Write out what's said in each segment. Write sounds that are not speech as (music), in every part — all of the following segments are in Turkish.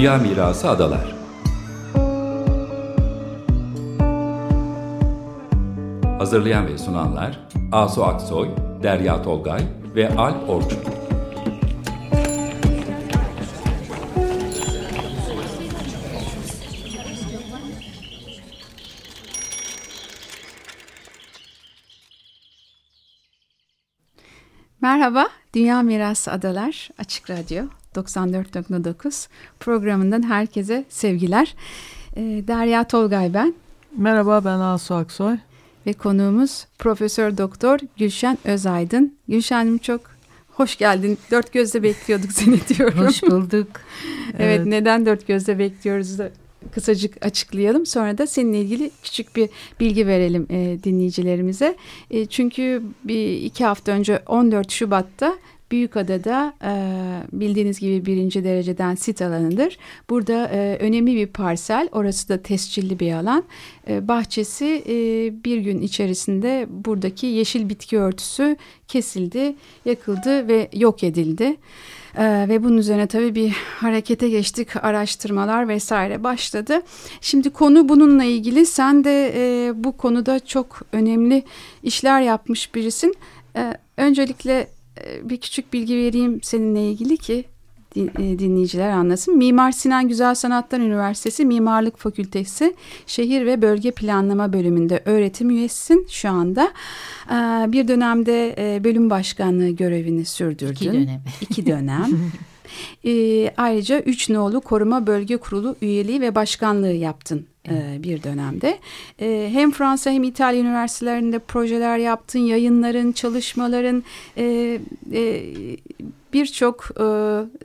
Dünya Mirası Adalar Hazırlayan ve sunanlar Asu Aksoy, Derya Tolgay ve Alp Orçun. Merhaba, Dünya Mirası Adalar Açık Radyo 94.9 programından herkese sevgiler. Ee, Derya Tolgay ben. Merhaba ben Asu Aksoy. Ve konuğumuz Profesör Doktor Gülşen Özaydın. Gülşen'im çok hoş geldin. Dört gözle bekliyorduk seni (laughs) diyorum. Hoş bulduk. evet, evet neden dört gözle bekliyoruz da kısacık açıklayalım. Sonra da seninle ilgili küçük bir bilgi verelim e, dinleyicilerimize. E, çünkü bir iki hafta önce 14 Şubat'ta Büyükada'da e, bildiğiniz gibi birinci dereceden sit alanıdır. Burada e, önemli bir parsel, orası da tescilli bir alan. E, bahçesi e, bir gün içerisinde buradaki yeşil bitki örtüsü kesildi, yakıldı ve yok edildi. Ee, ve bunun üzerine tabii bir harekete geçtik, araştırmalar vesaire başladı. Şimdi konu bununla ilgili. Sen de e, bu konuda çok önemli işler yapmış birisin. Ee, öncelikle e, bir küçük bilgi vereyim seninle ilgili ki e, dinleyiciler anlasın. Mimar Sinan Güzel Sanatlar Üniversitesi Mimarlık Fakültesi Şehir ve Bölge Planlama bölümünde öğretim üyesisin şu anda. Ee, bir dönemde e, bölüm başkanlığı görevini sürdürdün. İki dönem. (laughs) İki dönem. E, ayrıca üç nolu koruma bölge kurulu üyeliği ve başkanlığı yaptın e, bir dönemde. E, hem Fransa hem İtalya üniversitelerinde projeler yaptın, yayınların, çalışmaların, e, e, birçok e,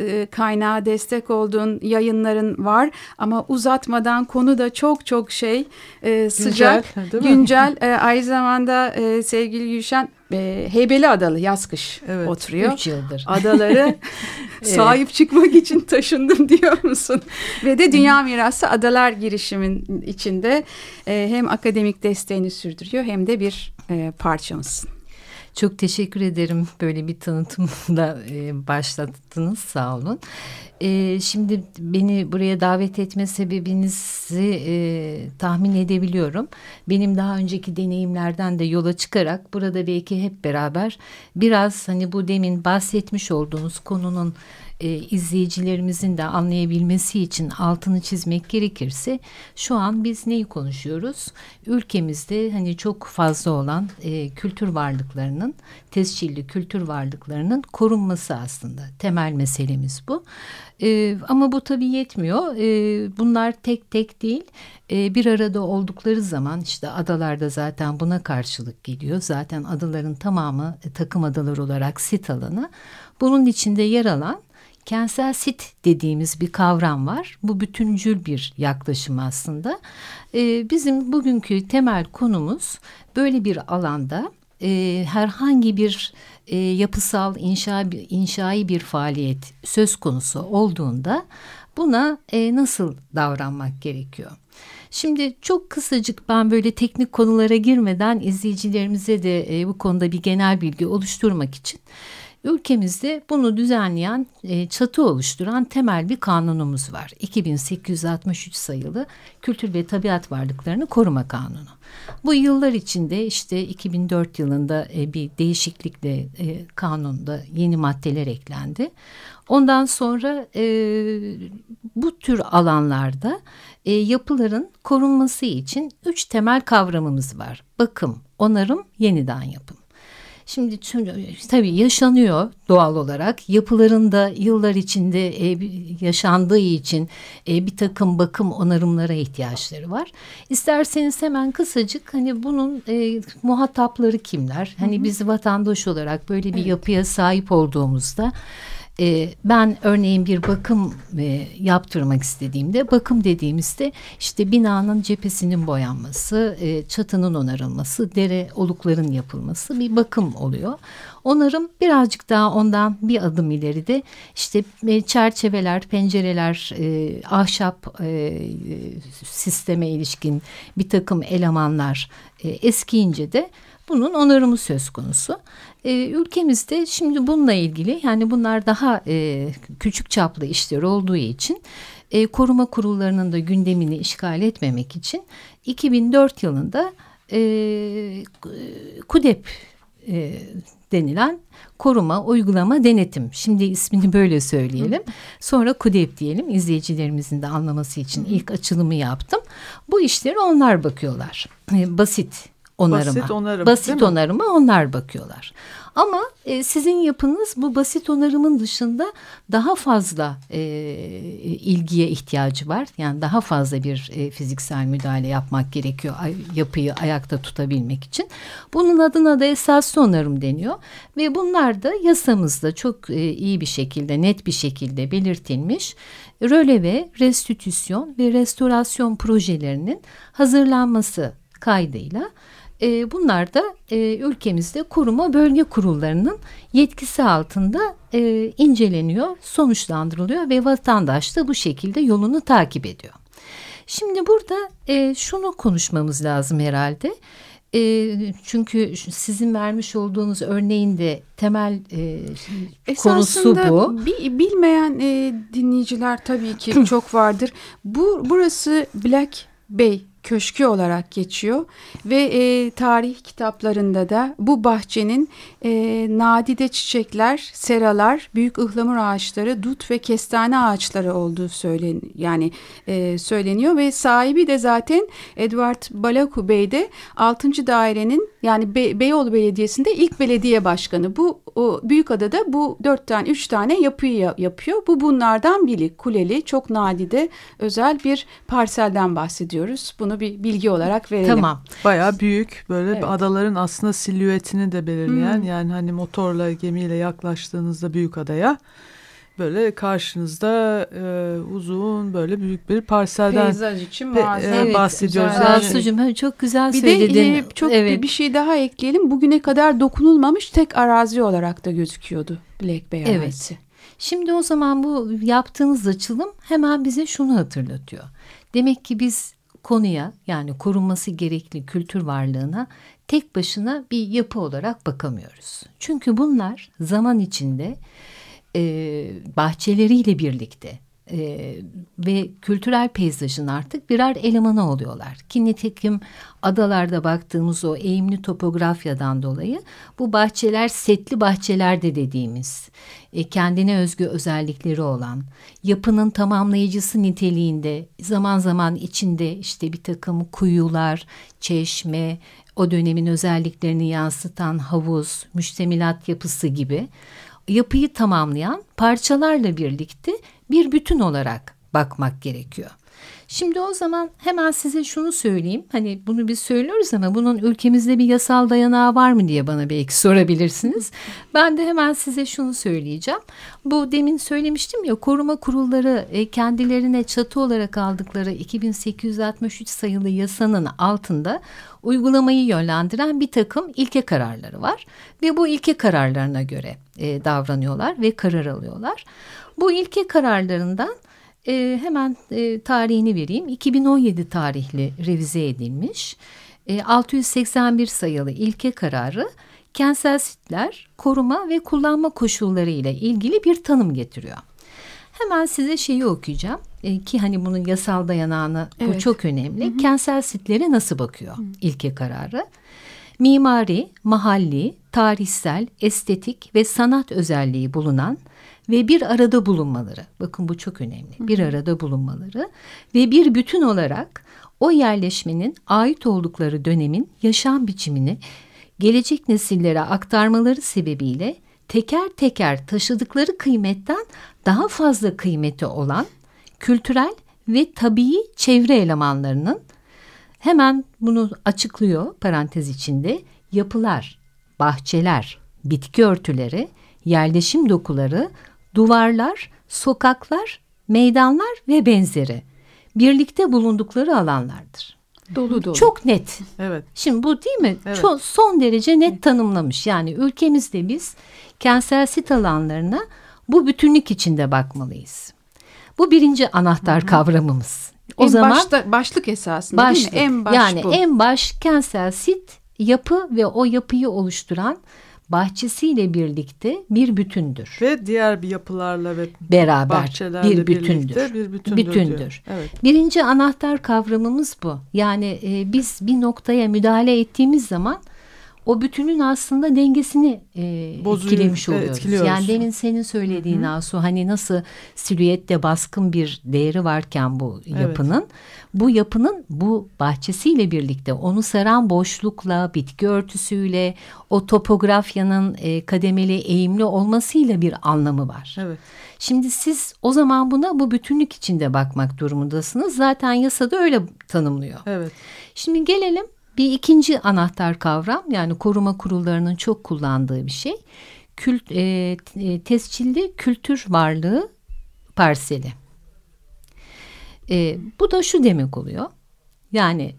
e, kaynağa destek olduğun yayınların var ama uzatmadan konu da çok çok şey e, sıcak, güncel, güncel e, aynı zamanda e, sevgili Gülşen e, Heybeli Adalı yaz kış evet, oturuyor. Üç yıldır. Adaları (laughs) sahip çıkmak için taşındım (laughs) diyor musun? Ve de Dünya Mirası Adalar girişimin içinde e, hem akademik desteğini sürdürüyor hem de bir e, parçamızsın. Çok teşekkür ederim böyle bir tanıtımla e, başlattınız sağ olun. E, şimdi beni buraya davet etme sebebinizi e, tahmin edebiliyorum. Benim daha önceki deneyimlerden de yola çıkarak burada belki hep beraber biraz hani bu demin bahsetmiş olduğunuz konunun e, izleyicilerimizin de anlayabilmesi için altını çizmek gerekirse şu an biz neyi konuşuyoruz? Ülkemizde hani çok fazla olan e, kültür varlıklarının tescilli kültür varlıklarının korunması aslında temel meselemiz bu. E, ama bu tabii yetmiyor. E, bunlar tek tek değil. E, bir arada oldukları zaman işte adalarda zaten buna karşılık geliyor. Zaten adaların tamamı e, takım adalar olarak sit alanı. Bunun içinde yer alan kentsel sit dediğimiz bir kavram var. Bu bütüncül bir yaklaşım aslında. Ee, bizim bugünkü temel konumuz böyle bir alanda e, herhangi bir e, yapısal inşa inşai bir faaliyet söz konusu olduğunda buna e, nasıl davranmak gerekiyor? Şimdi çok kısacık ben böyle teknik konulara girmeden izleyicilerimize de e, bu konuda bir genel bilgi oluşturmak için Ülkemizde bunu düzenleyen, e, çatı oluşturan temel bir kanunumuz var. 2863 sayılı Kültür ve Tabiat Varlıklarını Koruma Kanunu. Bu yıllar içinde işte 2004 yılında e, bir değişiklikle e, kanunda yeni maddeler eklendi. Ondan sonra bu tür alanlarda yapıların korunması için üç temel kavramımız var. Bakım, onarım, yeniden yapım. Şimdi tabii yaşanıyor doğal olarak. Yapılarında yıllar içinde e, yaşandığı için e, bir takım bakım onarımlara ihtiyaçları var. İsterseniz hemen kısacık hani bunun e, muhatapları kimler? Hani hı hı. biz vatandaş olarak böyle bir evet. yapıya sahip olduğumuzda e, ben örneğin bir bakım e, yaptırmak istediğimde bakım dediğimizde işte binanın cephesinin boyanması, e, çatının onarılması, dere olukların yapılması bir bakım oluyor. Onarım birazcık daha ondan bir adım ileride işte e, çerçeveler, pencereler, e, ahşap e, sisteme ilişkin bir takım elemanlar e, eskiyince de bunun onarımı söz konusu. E, ülkemizde şimdi bununla ilgili yani bunlar daha e, küçük çaplı işler olduğu için e, koruma kurullarının da gündemini işgal etmemek için 2004 yılında e, KUDEP e, denilen koruma, uygulama, denetim. Şimdi ismini böyle söyleyelim. Sonra KUDEP diyelim izleyicilerimizin de anlaması için ilk açılımı yaptım. Bu işleri onlar bakıyorlar. E, basit onarıma. Basit onarım. Basit onarıma onlar bakıyorlar. Ama e, sizin yapınız bu basit onarımın dışında daha fazla e, ilgiye ihtiyacı var. Yani daha fazla bir e, fiziksel müdahale yapmak gerekiyor ay, yapıyı ayakta tutabilmek için. Bunun adına da esaslı onarım deniyor. Ve bunlar da yasamızda çok e, iyi bir şekilde net bir şekilde belirtilmiş röleve, restitüsyon ve restorasyon projelerinin hazırlanması kaydıyla e, bunlar da e, ülkemizde koruma bölge kurullarının yetkisi altında e, inceleniyor, sonuçlandırılıyor ve vatandaş da bu şekilde yolunu takip ediyor. Şimdi burada e, şunu konuşmamız lazım herhalde. E, çünkü sizin vermiş olduğunuz örneğin de temel e, konusu bu. bilmeyen e, dinleyiciler tabii ki (clears throat) çok vardır. Bu burası Black Bay Köşkü olarak geçiyor ve e, tarih kitaplarında da bu bahçenin e, nadide çiçekler, seralar, büyük ıhlamur ağaçları, dut ve kestane ağaçları olduğu söylen yani e, söyleniyor ve sahibi de zaten Edward Balaku Bey de 6. dairenin yani Be Beyoğlu Belediyesi'nde ilk belediye başkanı. Bu o, Büyükada'da bu dört tane üç tane yapıyı yapıyor. Bu bunlardan biri kuleli çok nadide özel bir parselden bahsediyoruz. Bunu bir bilgi olarak verelim. Tamam. Bayağı büyük böyle evet. adaların aslında silüetini de belirleyen hmm. yani hani motorla gemiyle yaklaştığınızda Büyükada'ya böyle karşınızda e, uzun böyle büyük bir parselden peyzaj için muazzam e, bahsediyoruz. Evet, yani. çok güzel bir söyledin. De, e, çok evet. bir şey daha ekleyelim. Bugüne kadar dokunulmamış tek arazi olarak da gözüküyordu Black Bay evet. arazisi. Şimdi o zaman bu yaptığınız açılım hemen bize şunu hatırlatıyor. Demek ki biz konuya yani korunması gerekli kültür varlığına tek başına bir yapı olarak bakamıyoruz. Çünkü bunlar zaman içinde e, bahçeleriyle birlikte e, ve kültürel peyzajın artık birer elemanı oluyorlar. Ki nitekim adalarda baktığımız o eğimli topografyadan dolayı bu bahçeler setli bahçeler de dediğimiz e, kendine özgü özellikleri olan yapının tamamlayıcısı niteliğinde zaman zaman içinde işte bir takım kuyular, çeşme, o dönemin özelliklerini yansıtan havuz, müştemilat yapısı gibi yapıyı tamamlayan parçalarla birlikte bir bütün olarak bakmak gerekiyor. Şimdi o zaman hemen size şunu söyleyeyim. Hani bunu biz söylüyoruz ama bunun ülkemizde bir yasal dayanağı var mı diye bana belki sorabilirsiniz. Ben de hemen size şunu söyleyeceğim. Bu demin söylemiştim ya koruma kurulları e, kendilerine çatı olarak aldıkları 2863 sayılı yasanın altında uygulamayı yönlendiren bir takım ilke kararları var. Ve bu ilke kararlarına göre e, davranıyorlar ve karar alıyorlar. Bu ilke kararlarından e, hemen e, tarihini vereyim. 2017 tarihli revize edilmiş. E, 681 sayılı ilke kararı kentsel sitler koruma ve kullanma koşulları ile ilgili bir tanım getiriyor. Hemen size şeyi okuyacağım e, ki hani bunun yasal dayanağını evet. bu çok önemli. Hı hı. Kentsel sitlere nasıl bakıyor hı. ilke kararı? Mimari, mahalli, tarihsel, estetik ve sanat özelliği bulunan ve bir arada bulunmaları. Bakın bu çok önemli. Bir arada bulunmaları ve bir bütün olarak o yerleşmenin ait oldukları dönemin yaşam biçimini gelecek nesillere aktarmaları sebebiyle teker teker taşıdıkları kıymetten daha fazla kıymeti olan kültürel ve tabii çevre elemanlarının hemen bunu açıklıyor parantez içinde yapılar, bahçeler, bitki örtüleri, yerleşim dokuları, duvarlar, sokaklar, meydanlar ve benzeri birlikte bulundukları alanlardır. Dolu dolu. Çok net. Evet. Şimdi bu değil mi? Evet. Çok son derece net tanımlamış. Yani ülkemizde biz kentsel sit alanlarına bu bütünlük içinde bakmalıyız. Bu birinci anahtar Hı-hı. kavramımız. O en zaman başta, başlık esasında başlık, değil mi? En baş yani bu. en baş kentsel sit yapı ve o yapıyı oluşturan bahçesiyle birlikte bir bütündür. Ve diğer bir yapılarla ve beraber bahçelerle bir bütündür. Bir bütündür. bütündür. Evet. Birinci anahtar kavramımız bu. Yani e, biz bir noktaya müdahale ettiğimiz zaman o bütünün aslında dengesini e, Bozuyor, etkilemiş oluyoruz. Yani demin senin söylediğin Hı -hı. Asu hani nasıl silüette baskın bir değeri varken bu yapının evet. bu yapının bu bahçesiyle birlikte onu saran boşlukla bitki örtüsüyle o topografyanın e, kademeli eğimli olmasıyla bir anlamı var. Evet. Şimdi siz o zaman buna bu bütünlük içinde bakmak durumundasınız. Zaten yasada öyle tanımlıyor. Evet. Şimdi gelelim bir ikinci anahtar kavram yani koruma kurullarının çok kullandığı bir şey. Kült, e, e, tescilli kültür varlığı parseli. E, bu da şu demek oluyor. Yani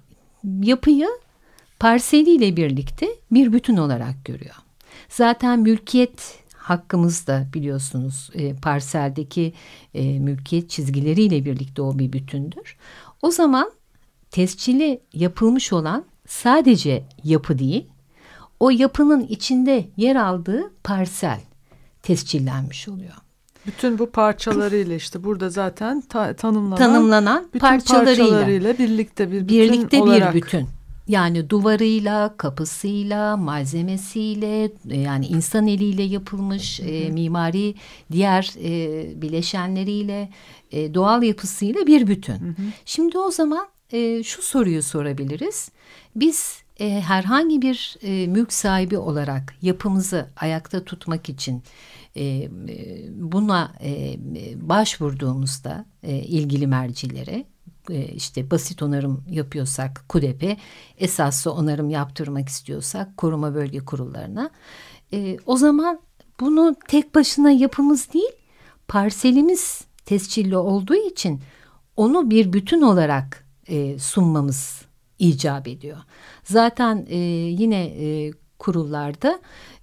yapıyı parseliyle birlikte bir bütün olarak görüyor. Zaten mülkiyet hakkımız da biliyorsunuz e, parseldeki e, mülkiyet çizgileriyle birlikte o bir bütündür. O zaman tescili yapılmış olan sadece yapı değil, o yapının içinde yer aldığı parsel tescillenmiş oluyor. Bütün bu parçalarıyla işte burada zaten ta tanımlanan, tanımlanan bütün parçalarıyla, parçalarıyla birlikte bir bütün birlikte olarak. bir bütün. Yani duvarıyla, kapısıyla, malzemesiyle, yani insan eliyle yapılmış E, mimari diğer e, bileşenleriyle, e, doğal yapısıyla bir bütün. Hı hı. Şimdi o zaman e, şu soruyu sorabiliriz. Biz e, herhangi bir e, mülk sahibi olarak yapımızı ayakta tutmak için e, e buna e, başvurduğumuzda e, ilgili mercilere e, işte basit onarım yapıyorsak KUDEP'e esaslı onarım yaptırmak istiyorsak koruma bölge kurullarına e, o zaman bunu tek başına yapımız değil parselimiz tescilli olduğu için onu bir bütün olarak e, sunmamız icap ediyor. Zaten e, yine e, kurullarda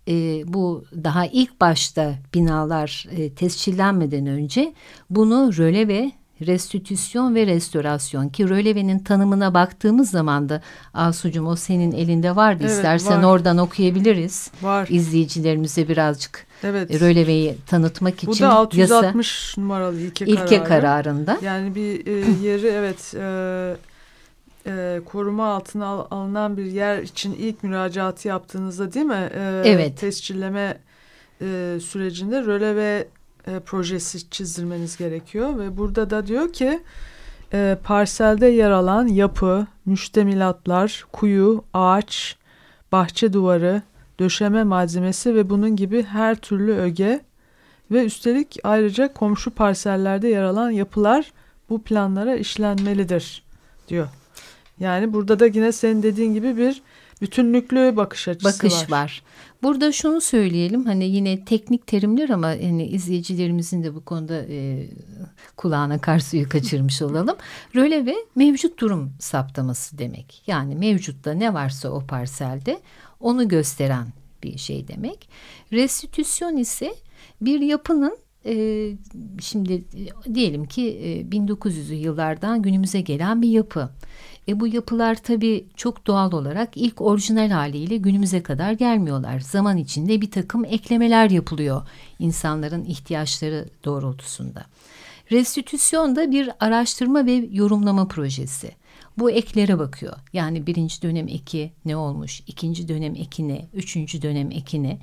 e, bu daha ilk başta binalar e, tescillenmeden önce bunu röle ve restitüsyon ve restorasyon ki rölevenin tanımına baktığımız zaman da Asucum o senin elinde vardı evet, istersen var. oradan okuyabiliriz. Var. İzleyicilerimize birazcık evet. röleveyi tanıtmak için. Bu da 660 yasa, numaralı ilke, ilke kararı. kararında. Yani bir e, (clears throat) yeri evet e, e, koruma altına al, alınan bir yer için ilk müracaatı yaptığınızda değil mi? E, evet. Tescilleme e, sürecinde röleve e, projesi çizdirmeniz gerekiyor ve burada da diyor ki e, parselde yer alan yapı, müştemilatlar, kuyu, ağaç, bahçe duvarı, döşeme malzemesi ve bunun gibi her türlü öge ve üstelik ayrıca komşu parsellerde yer alan yapılar bu planlara işlenmelidir diyor. Yani burada da yine senin dediğin gibi bir bütünlüklü bakış açısı bakış var. var. Burada şunu söyleyelim hani yine teknik terimler ama hani izleyicilerimizin de bu konuda e, kulağına kar suyu kaçırmış (laughs) olalım. Röle ve mevcut durum saptaması demek. Yani mevcutta ne varsa o parselde onu gösteren bir şey demek. Restitüsyon ise bir yapının e, şimdi diyelim ki e, 1900'lü yıllardan günümüze gelen bir yapı. E bu yapılar tabii çok doğal olarak ilk orijinal haliyle günümüze kadar gelmiyorlar. Zaman içinde bir takım eklemeler yapılıyor insanların ihtiyaçları doğrultusunda. Restitüsyon da bir araştırma ve yorumlama projesi. Bu eklere bakıyor. Yani birinci dönem eki ne olmuş, ikinci dönem eki ne, üçüncü dönem eki ne.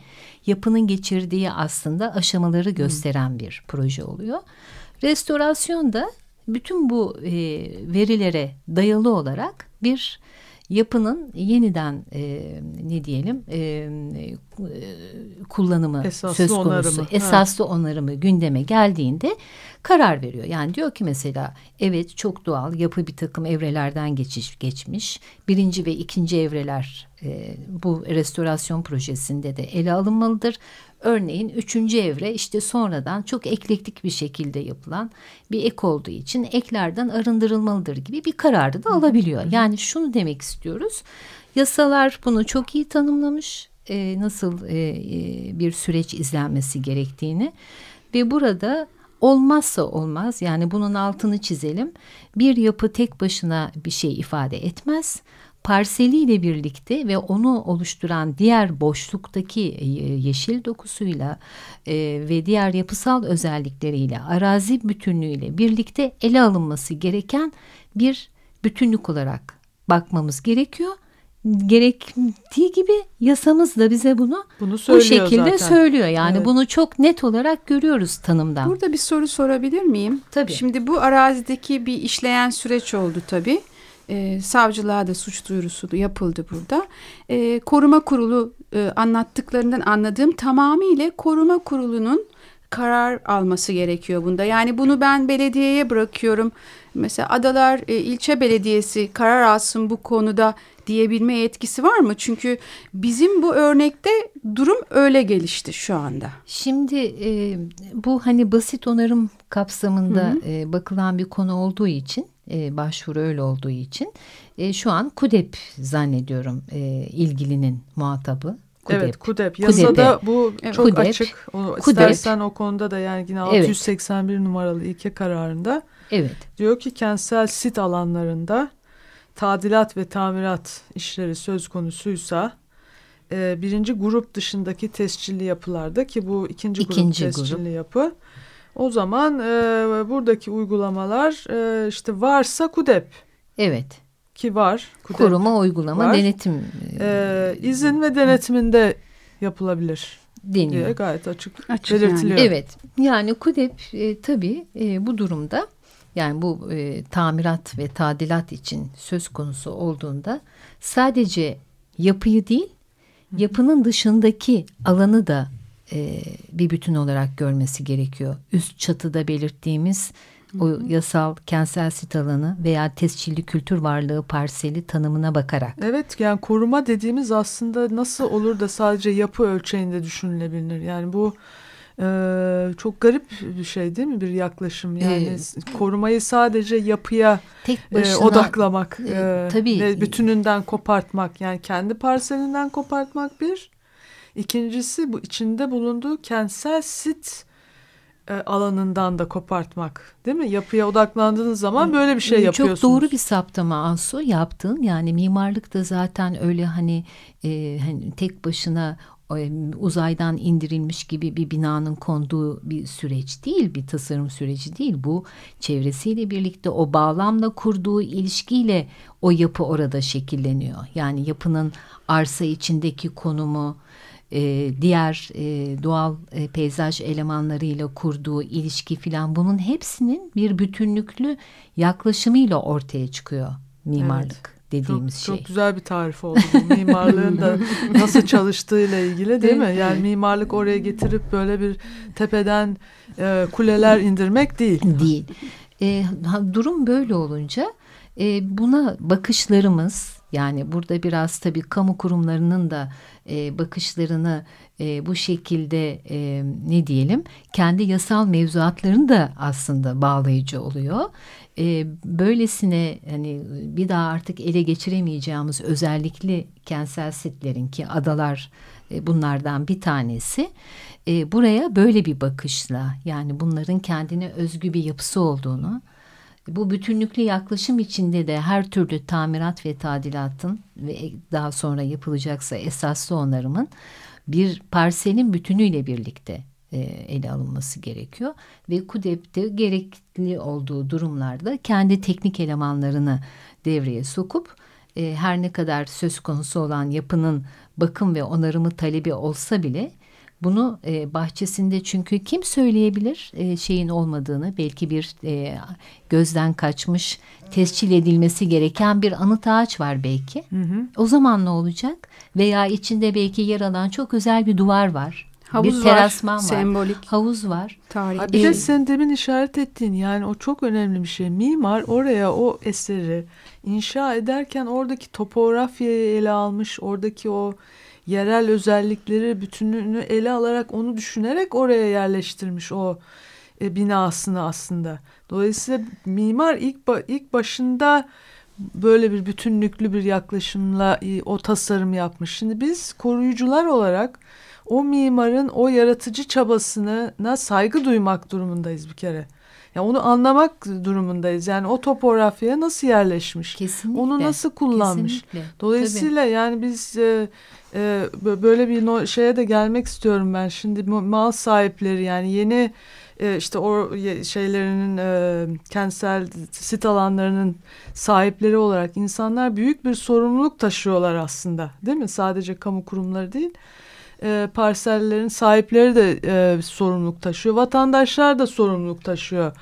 Yapının geçirdiği aslında aşamaları gösteren bir proje oluyor. Restorasyon da bütün bu e, verilere dayalı olarak bir yapının yeniden e, ne diyelim e, e, kullanımı esaslı söz konusu onarımı. esaslı ha. onarımı gündeme geldiğinde karar veriyor. Yani diyor ki mesela evet çok doğal yapı bir takım evrelerden geçiş geçmiş birinci ve ikinci evreler e, bu restorasyon projesinde de ele alınmalıdır. Örneğin üçüncü evre işte sonradan çok eklektik bir şekilde yapılan bir ek olduğu için eklerden arındırılmalıdır gibi bir kararı da alabiliyor. Yani şunu demek istiyoruz. Yasalar bunu çok iyi tanımlamış. E, nasıl e, e, bir süreç izlenmesi gerektiğini ve burada olmazsa olmaz yani bunun altını çizelim. Bir yapı tek başına bir şey ifade etmez. parseliyle birlikte ve onu oluşturan diğer boşluktaki e, yeşil dokusuyla e, ve diğer yapısal özellikleriyle arazi bütünlüğüyle birlikte ele alınması gereken bir bütünlük olarak bakmamız gerekiyor gerektiği gibi yasamız da bize bunu, bunu bu şekilde zaten. söylüyor. Yani evet. bunu çok net olarak görüyoruz tanımdan. Burada bir soru sorabilir miyim? Tabii. Şimdi bu arazideki bir işleyen süreç oldu tabii. Ee, savcılığa da suç duyurusu yapıldı burada. Ee, koruma kurulu e, anlattıklarından anladığım tamamıyla koruma kurulunun karar alması gerekiyor bunda. Yani bunu ben belediyeye bırakıyorum. Mesela Adalar e, ilçe belediyesi karar alsın bu konuda diyebilme yetkisi var mı? Çünkü bizim bu örnekte durum öyle gelişti şu anda. Şimdi e, bu hani basit onarım kapsamında hı hı. E, bakılan bir konu olduğu için e, başvuru öyle olduğu için e, şu an KUDEP zannediyorum e, ilgilinin muhatabı. KUDEP. Evet KUDEP. Yasada KUDEP. bu evet. çok KUDEP. açık. O, KUDEP. İstersen o konuda da yani yine 681 evet. numaralı ilke kararında evet. diyor ki kentsel sit alanlarında tadilat ve tamirat işleri söz konusuysa e, birinci grup dışındaki tescilli yapılarda ki bu ikinci, ikinci grup tescilli grup. yapı o zaman e, buradaki uygulamalar e, işte varsa KUDEP. Evet. Ki var. KUDEP Koruma, uygulama, var. denetim. E, izin ve denetiminde yapılabilir. Deniyor. Diye gayet açık, açık belirtiliyor. Yani. Evet. Yani KUDEP e, tabii e, bu durumda yani bu e, tamirat ve tadilat için söz konusu olduğunda sadece yapıyı değil yapının dışındaki alanı da e, bir bütün olarak görmesi gerekiyor. Üst çatıda belirttiğimiz o yasal kentsel sit alanı veya tescilli kültür varlığı parseli tanımına bakarak. Evet yani koruma dediğimiz aslında nasıl olur da sadece yapı ölçeğinde düşünülebilir. Yani bu ee, çok garip bir şey değil mi bir yaklaşım yani ee, korumayı sadece yapıya tek e, başına, e, odaklamak e, tabii ve bütününden kopartmak yani kendi parselinden kopartmak bir ikincisi bu içinde bulunduğu kentsel sit e, alanından da kopartmak değil mi? Yapıya odaklandığınız zaman böyle bir şey yapıyorsunuz. Çok doğru bir saptama Asu yaptın. Yani mimarlık da zaten öyle hani, e, hani tek başına uzaydan indirilmiş gibi bir binanın konduğu bir süreç değil, bir tasarım süreci değil. Bu çevresiyle birlikte o bağlamla kurduğu ilişkiyle o yapı orada şekilleniyor. Yani yapının arsa içindeki konumu, e, diğer e, doğal e, peyzaj elemanlarıyla kurduğu ilişki filan bunun hepsinin bir bütünlüklü yaklaşımıyla ortaya çıkıyor mimarlık. Evet dediğimiz çok, şey. Çok güzel bir tarif oldu bu mimarlığın da (laughs) nasıl çalıştığıyla ilgili değil mi? Yani mimarlık oraya getirip böyle bir tepeden e, kuleler indirmek değil. Değil. E, durum böyle olunca e, buna bakışlarımız yani burada biraz tabii kamu kurumlarının da e, bakışlarını e, bu şekilde e, ne diyelim kendi yasal mevzuatlarını da aslında bağlayıcı oluyor. E, böylesine hani bir daha artık ele geçiremeyeceğimiz özellikli kentsel sitlerin ki adalar e, bunlardan bir tanesi e, buraya böyle bir bakışla yani bunların kendine özgü bir yapısı olduğunu bu bütünlüklü yaklaşım içinde de her türlü tamirat ve tadilatın ve daha sonra yapılacaksa esaslı onarımın bir parselin bütünüyle birlikte ele alınması gerekiyor. Ve KUDEP'te gerekli olduğu durumlarda kendi teknik elemanlarını devreye sokup e, her ne kadar söz konusu olan yapının bakım ve onarımı talebi olsa bile bunu e, bahçesinde çünkü kim söyleyebilir e, şeyin olmadığını belki bir e, gözden kaçmış tescil edilmesi gereken bir anıt ağaç var belki. Hı hı. O zaman ne olacak? Veya içinde belki yer alan çok özel bir duvar var. Havuz bir terasman var, var. Sembolik. Havuz var. Tarih. Bir de sen demin işaret ettiğin yani o çok önemli bir şey. Mimar oraya o eseri inşa ederken oradaki topografyayı ele almış. Oradaki o yerel özellikleri bütününü ele alarak onu düşünerek oraya yerleştirmiş o e, binasını aslında. Dolayısıyla mimar ilk ilk başında böyle bir bütünlüklü bir yaklaşımla o tasarım yapmış. Şimdi biz koruyucular olarak o mimarın o yaratıcı çabasına saygı duymak durumundayız bir kere. Yani onu anlamak durumundayız. Yani o topografyaya nasıl yerleşmiş? Kesinlikle. Onu nasıl kullanmış? Kesinlikle. Dolayısıyla Tabii. yani biz e, e, böyle bir no şeye de gelmek istiyorum ben. Şimdi mal sahipleri yani yeni e, işte o şeylerinin e, kentsel sit alanlarının sahipleri olarak insanlar büyük bir sorumluluk taşıyorlar aslında. Değil mi? Sadece kamu kurumları değil e, parsellerin sahipleri de e, sorumluluk taşıyor. Vatandaşlar da sorumluluk taşıyor.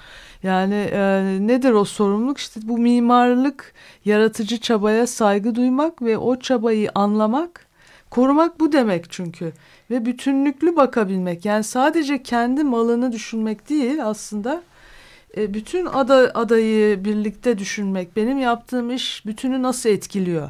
Yani e, nedir o sorumluluk? İşte bu mimarlık yaratıcı çabaya saygı duymak ve o çabayı anlamak, korumak bu demek çünkü. Ve bütünlüklü bakabilmek. Yani sadece kendi malını düşünmek değil aslında e, bütün ada, adayı birlikte düşünmek. Benim yaptığım iş bütünü nasıl etkiliyor?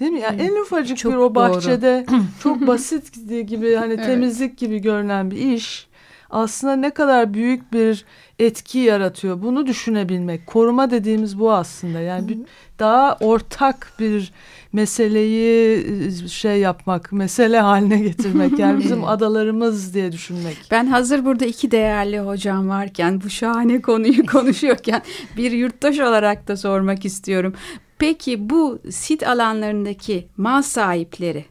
Değil mi? Yani en ufacık çok bir o bahçede (clears throat) çok basit gibi hani evet. temizlik gibi görünen bir iş aslında ne kadar büyük bir etki yaratıyor. Bunu düşünebilmek. Koruma dediğimiz bu aslında. Yani bir, daha ortak bir meseleyi şey yapmak, mesele haline getirmek. (laughs) Yani bizim adalarımız diye düşünmek. Ben hazır burada iki değerli hocam varken bu şahane konuyu konuşuyorken bir yurttaş olarak da sormak istiyorum. Peki bu sit alanlarındaki mal sahipleri,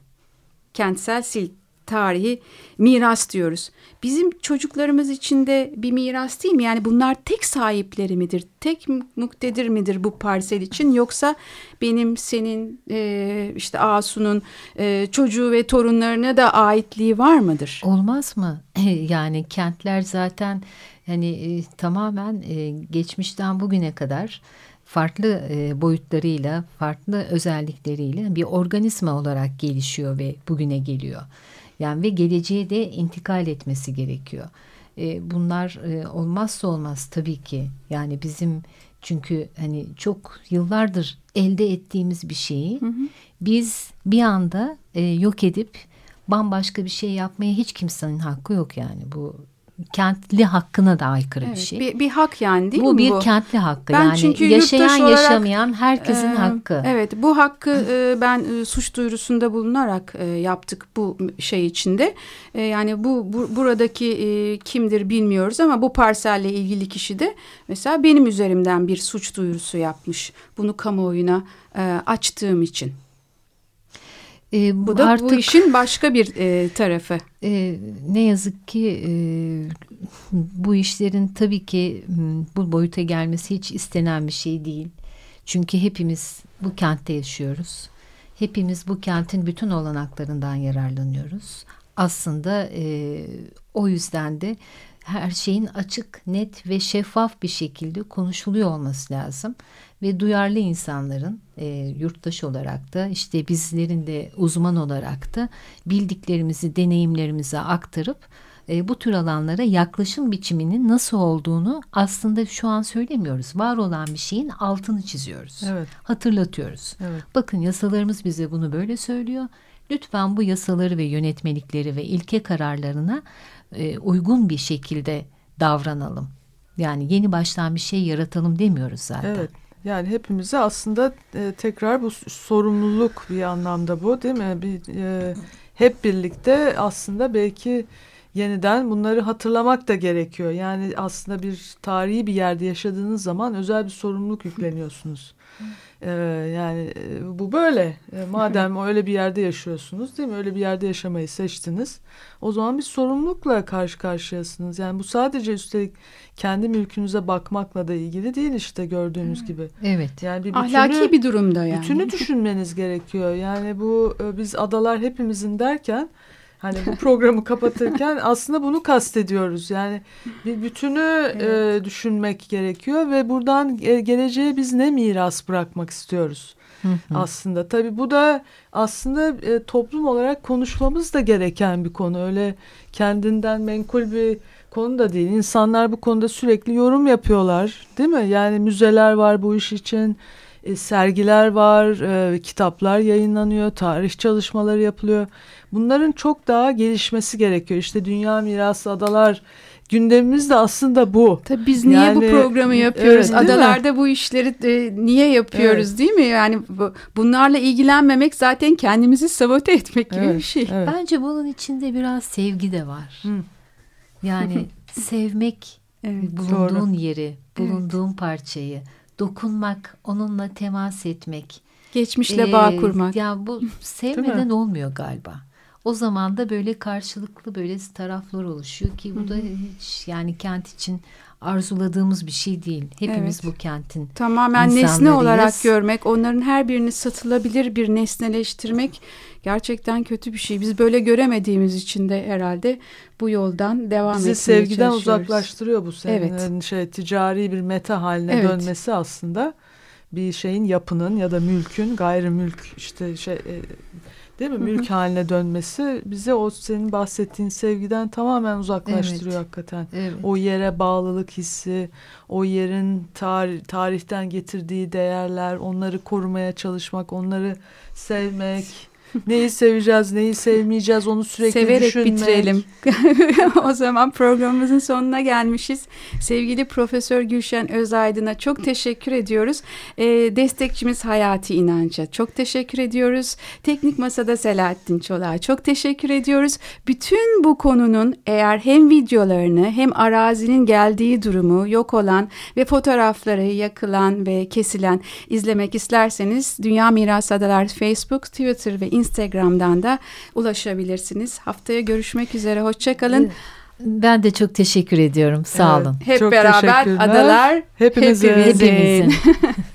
kentsel sil tarihi miras diyoruz. Bizim çocuklarımız için de bir miras değil mi? Yani bunlar tek sahipleri midir? Tek muktedir midir bu parsel için? Yoksa benim, senin, e, işte Asu'nun e, çocuğu ve torunlarına da aitliği var mıdır? Olmaz mı? (laughs) yani kentler zaten yani e, tamamen e, geçmişten bugüne kadar farklı e, boyutlarıyla, farklı özellikleriyle bir organizma olarak gelişiyor ve bugüne geliyor. Yani ve geleceğe de intikal etmesi gerekiyor. E, bunlar e, olmazsa olmaz tabii ki. Yani bizim çünkü hani çok yıllardır elde ettiğimiz bir şeyi hı hı. biz bir anda e, yok edip bambaşka bir şey yapmaya hiç kimsenin hakkı yok yani bu kentli hakkına da aykırı evet, bir şey. Bir, bir hak yani değil bu mi bu? Bu bir kentli hakkı ben yani çünkü yaşayan olarak, yaşamayan herkesin e, hakkı. Evet bu hakkı e, ben e, suç duyurusunda bulunarak e, yaptık bu şey içinde. E, yani bu, bu buradaki e, kimdir bilmiyoruz ama bu parselle ilgili kişi de mesela benim üzerimden bir suç duyurusu yapmış. Bunu kamuoyuna e, açtığım için. E, bu da artık, bu işin başka bir e, tarafı. E, ne yazık ki e, bu işlerin tabii ki bu boyuta gelmesi hiç istenen bir şey değil. Çünkü hepimiz bu kentte yaşıyoruz. Hepimiz bu kentin bütün olanaklarından yararlanıyoruz. Aslında e, o yüzden de her şeyin açık, net ve şeffaf bir şekilde konuşuluyor olması lazım ve duyarlı insanların e, yurttaş olarak da işte bizlerin de uzman olarak da bildiklerimizi, deneyimlerimize aktarıp e, bu tür alanlara yaklaşım biçiminin nasıl olduğunu aslında şu an söylemiyoruz. Var olan bir şeyin altını çiziyoruz. Evet. Hatırlatıyoruz. Evet. Bakın yasalarımız bize bunu böyle söylüyor. Lütfen bu yasaları ve yönetmelikleri ve ilke kararlarına e, uygun bir şekilde davranalım. Yani yeni baştan bir şey yaratalım demiyoruz zaten. Evet. Yani hepimize aslında e, tekrar bu sorumluluk bir anlamda bu değil mi? Bir, e, hep birlikte aslında belki yeniden bunları hatırlamak da gerekiyor. Yani aslında bir tarihi bir yerde yaşadığınız zaman özel bir sorumluluk yükleniyorsunuz. Ee, yani e, bu böyle. E, madem öyle bir yerde yaşıyorsunuz değil mi? Öyle bir yerde yaşamayı seçtiniz. O zaman bir sorumlulukla karşı karşıyasınız. Yani bu sadece üstelik kendi mülkünüze bakmakla da ilgili değil işte gördüğünüz gibi. Evet. Yani bir bütünü, ahlaki bir durumda yani. Bütünü düşünmeniz gerekiyor. Yani bu e, biz adalar hepimizin derken Hani bu programı kapatırken (laughs) aslında bunu kastediyoruz. Yani bir bütünü evet. e, düşünmek gerekiyor ve buradan geleceğe biz ne miras bırakmak istiyoruz aslında. Tabii bu da aslında e, toplum olarak konuşmamız da gereken bir konu. Öyle kendinden menkul bir konu da değil. İnsanlar bu konuda sürekli yorum yapıyorlar değil mi? Yani müzeler var bu iş için. E, sergiler var, e, kitaplar yayınlanıyor, tarih çalışmaları yapılıyor. Bunların çok daha gelişmesi gerekiyor. İşte Dünya Mirası Adalar gündemimiz de aslında bu. Tabii biz niye yani, bu programı yapıyoruz? Evet, Adalarda mi? bu işleri e, niye yapıyoruz evet. değil mi? Yani bu, bunlarla ilgilenmemek zaten kendimizi sabote etmek gibi evet, bir şey. Evet. Bence bunun içinde biraz sevgi de var. Hı. Yani (laughs) sevmek evet, bulunduğun doğru. yeri, bulunduğun evet. parçayı, dokunmak, onunla temas etmek. Geçmişle ee, bağ kurmak. Ya bu (laughs) sevmeden olmuyor galiba. O zaman da böyle karşılıklı böyle taraflar oluşuyor ki bu da hiç yani kent için arzuladığımız bir şey değil. Hepimiz evet. bu kentin Tamamen nesne olarak görmek, onların her birini satılabilir bir nesneleştirmek gerçekten kötü bir şey. Biz böyle göremediğimiz için de herhalde bu yoldan devam Bizi etmeye sevgiden uzaklaştırıyor bu senin evet. şey ticari bir meta haline evet. dönmesi aslında bir şeyin yapının ya da mülkün gayrimülk işte şey e, değil mi mülk haline dönmesi bize o senin bahsettiğin sevgiden tamamen uzaklaştırıyor evet. hakikaten. Evet. O yere bağlılık hissi, o yerin tarih, tarihten getirdiği değerler, onları korumaya çalışmak, onları sevmek neyi seveceğiz, neyi sevmeyeceğiz onu sürekli Severek düşünmek. bitirelim. (laughs) o zaman programımızın sonuna gelmişiz. Sevgili Profesör Gülşen Özaydın'a çok teşekkür ediyoruz. E, destekçimiz Hayati İnanç'a çok teşekkür ediyoruz. Teknik Masada Selahattin Çolak'a çok teşekkür ediyoruz. Bütün bu konunun eğer hem videolarını hem arazinin geldiği durumu yok olan ve fotoğrafları yakılan ve kesilen izlemek isterseniz Dünya Miras Adalar Facebook, Twitter ve Instagram Instagram'dan da ulaşabilirsiniz. Haftaya görüşmek üzere. Hoşçakalın. Ben de çok teşekkür ediyorum. Sağ olun. Hep çok beraber adalar hepimizin. hepimizin. (laughs)